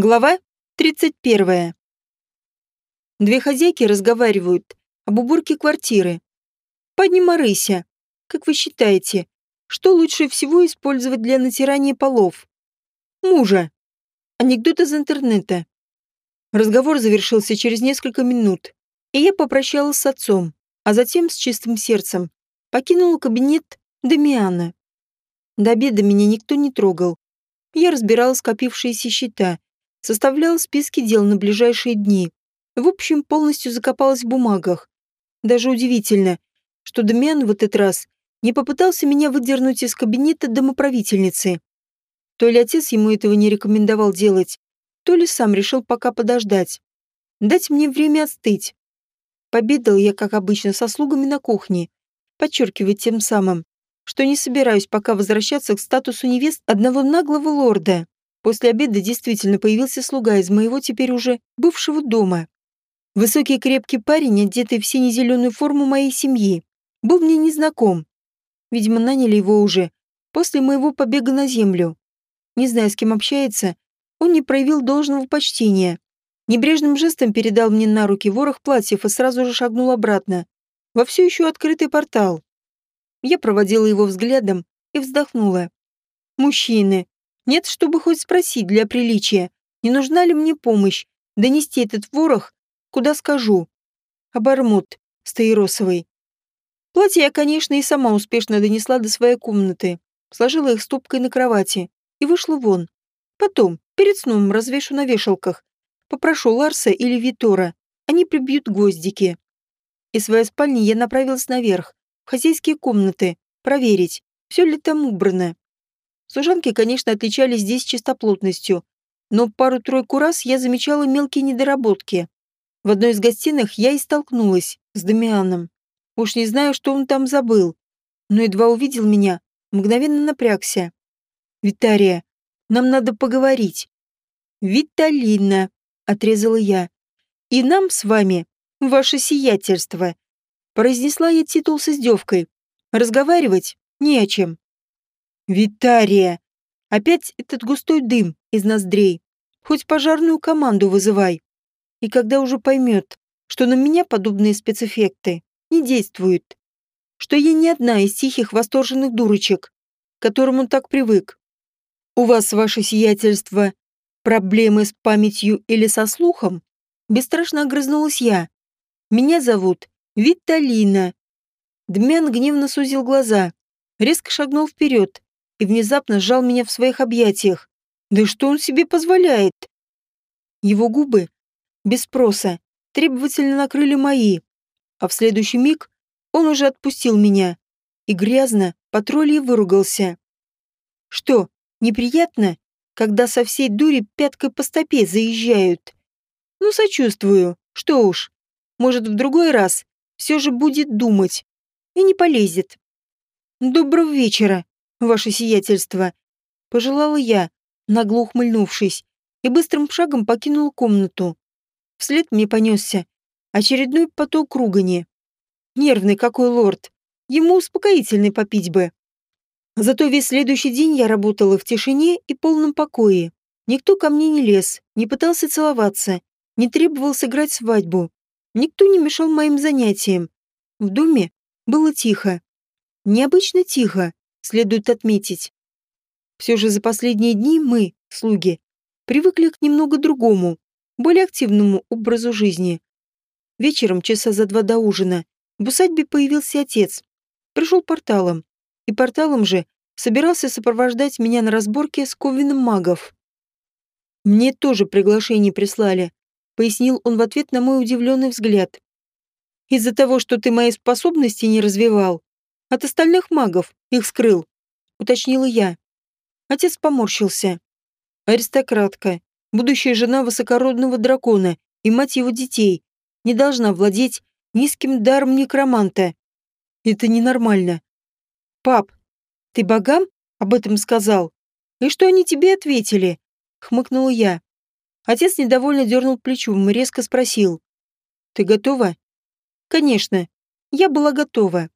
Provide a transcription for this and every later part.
Глава 31. Две хозяйки разговаривают об уборке квартиры. Пани Марыся, как вы считаете, что лучше всего использовать для натирания полов? Мужа. Анекдот из интернета. Разговор завершился через несколько минут, и я попрощалась с отцом, а затем с чистым сердцем покинула кабинет Дамиана. До обеда меня никто не трогал. Я разбирала скопившиеся счета составлял списки дел на ближайшие дни. В общем, полностью закопалась в бумагах. Даже удивительно, что Дамиан в этот раз не попытался меня выдернуть из кабинета домоправительницы. То ли отец ему этого не рекомендовал делать, то ли сам решил пока подождать. Дать мне время остыть. Победал я, как обычно, со слугами на кухне, подчеркивая тем самым, что не собираюсь пока возвращаться к статусу невест одного наглого лорда. После обеда действительно появился слуга из моего теперь уже бывшего дома. Высокий крепкий парень, одетый в сине-зеленую форму моей семьи, был мне незнаком. Видимо, наняли его уже после моего побега на землю. Не зная, с кем общается, он не проявил должного почтения. Небрежным жестом передал мне на руки ворох платьев и сразу же шагнул обратно, во все еще открытый портал. Я проводила его взглядом и вздохнула. Мужчины, нет, чтобы хоть спросить для приличия, не нужна ли мне помощь донести этот ворох, куда скажу. Обормот стаиросовый. Платье я, конечно, и сама успешно донесла до своей комнаты, сложила их стопкой на кровати и вышла вон. Потом, перед сном, развешу на вешалках. Попрошу Ларса или Витора, они прибьют гвоздики. Из своей спальни я направилась наверх, в хозяйские комнаты, проверить, все ли там убрано. Служанки, конечно, отличались здесь чистоплотностью, но пару-тройку раз я замечала мелкие недоработки. В одной из гостиных я и столкнулась с Дамианом. Уж не знаю, что он там забыл, но едва увидел меня, мгновенно напрягся. «Витария, нам надо поговорить». «Виталина», — отрезала я. «И нам с вами, ваше сиятельство», — произнесла я титул с издевкой. «Разговаривать не о чем». «Витария! Опять этот густой дым из ноздрей. Хоть пожарную команду вызывай. И когда уже поймет, что на меня подобные спецэффекты не действуют, что я не одна из тихих восторженных дурочек, к которым он так привык. У вас, ваше сиятельство, проблемы с памятью или со слухом? Бесстрашно огрызнулась я. Меня зовут Виталина. Дмян гневно сузил глаза, резко шагнул вперед и внезапно сжал меня в своих объятиях. Да что он себе позволяет? Его губы, без спроса, требовательно накрыли мои, а в следующий миг он уже отпустил меня и грязно по тролле выругался. Что, неприятно, когда со всей дури пяткой по стопе заезжают? Ну, сочувствую, что уж. Может, в другой раз все же будет думать и не полезет. Доброго вечера, ваше сиятельство», — пожелала я, нагло ухмыльнувшись, и быстрым шагом покинула комнату. Вслед мне понесся очередной поток ругани. Нервный какой лорд, ему успокоительный попить бы. Зато весь следующий день я работала в тишине и полном покое. Никто ко мне не лез, не пытался целоваться, не требовал сыграть свадьбу. Никто не мешал моим занятиям. В доме было тихо. Необычно тихо, следует отметить. Все же за последние дни мы, слуги, привыкли к немного другому, более активному образу жизни. Вечером, часа за два до ужина, в усадьбе появился отец. Пришел порталом. И порталом же собирался сопровождать меня на разборке с ковином магов. «Мне тоже приглашение прислали», — пояснил он в ответ на мой удивленный взгляд. «Из-за того, что ты мои способности не развивал, от остальных магов их скрыл, уточнила я. Отец поморщился. Аристократка, будущая жена высокородного дракона и мать его детей, не должна владеть низким даром некроманта. Это ненормально. Пап, ты богам об этом сказал? И что они тебе ответили? Хмыкнула я. Отец недовольно дернул плечом и резко спросил. Ты готова? Конечно. Я была готова.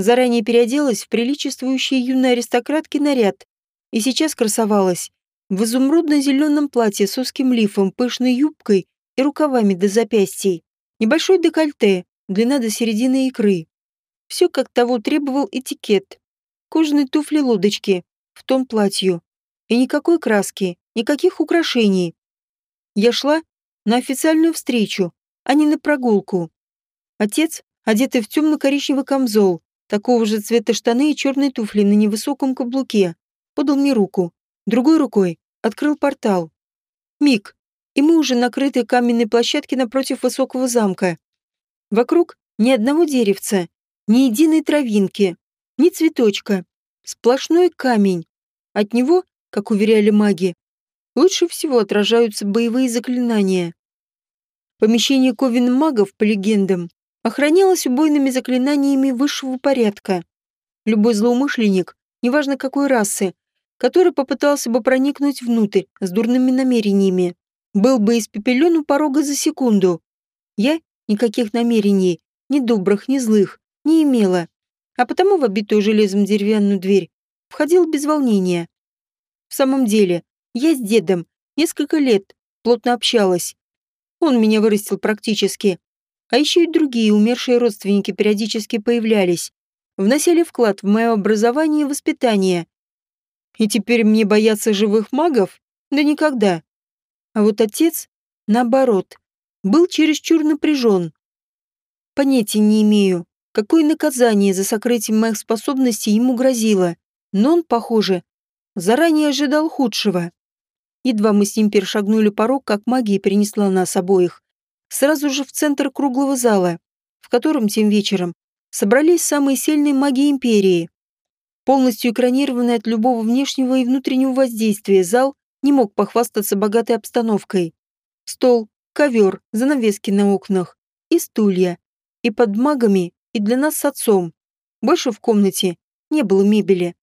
Заранее переоделась в приличествующий юной аристократке наряд и сейчас красовалась в изумрудно-зеленом платье с узким лифом, пышной юбкой и рукавами до запястий. Небольшой декольте, длина до середины икры. Все, как того требовал этикет. Кожаные туфли-лодочки в том платью. И никакой краски, никаких украшений. Я шла на официальную встречу, а не на прогулку. Отец, одетый в темно-коричневый камзол, такого же цвета штаны и черные туфли на невысоком каблуке, подал мне руку. Другой рукой открыл портал. Миг, и мы уже накрыты каменной площадке напротив высокого замка. Вокруг ни одного деревца, ни единой травинки, ни цветочка. Сплошной камень. От него, как уверяли маги, лучше всего отражаются боевые заклинания. Помещение ковен магов, по легендам, охранялось убойными заклинаниями высшего порядка. Любой злоумышленник, неважно какой расы, который попытался бы проникнуть внутрь с дурными намерениями, был бы испепелен у порога за секунду. Я никаких намерений, ни добрых, ни злых, не имела, а потому в обитую железом деревянную дверь входил без волнения. В самом деле, я с дедом несколько лет плотно общалась. Он меня вырастил практически. А еще и другие умершие родственники периодически появлялись, вносили вклад в мое образование и воспитание. И теперь мне бояться живых магов? Да никогда. А вот отец, наоборот, был чересчур напряжен. Понятия не имею, какое наказание за сокрытие моих способностей ему грозило, но он, похоже, заранее ожидал худшего. Едва мы с ним перешагнули порог, как магия принесла нас обоих. Сразу же в центр круглого зала, в котором тем вечером собрались самые сильные маги Империи. Полностью экранированный от любого внешнего и внутреннего воздействия зал не мог похвастаться богатой обстановкой. Стол, ковер, занавески на окнах и стулья. И под магами, и для нас с отцом. Больше в комнате не было мебели.